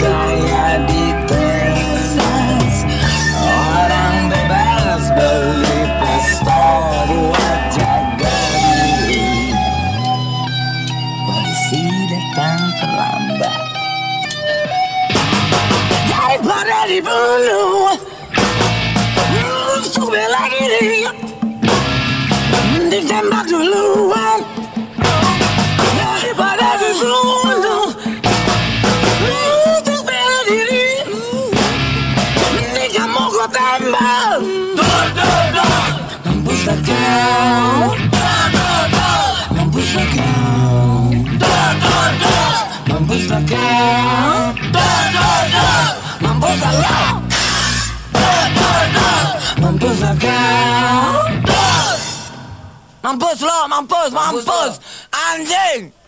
kaya di Texas. Orang bebas beli pistol buat jaga diri. Polisi datang terlambat. Daripada lu Sudah lagi Ditembak duluan. Kamu kau tembak Mampus tak kau. Mampus tak kau. Mampus tak kau. Mampus tak kau. Mampus tak kau. Mampus lo, mampus, mampus. Anjing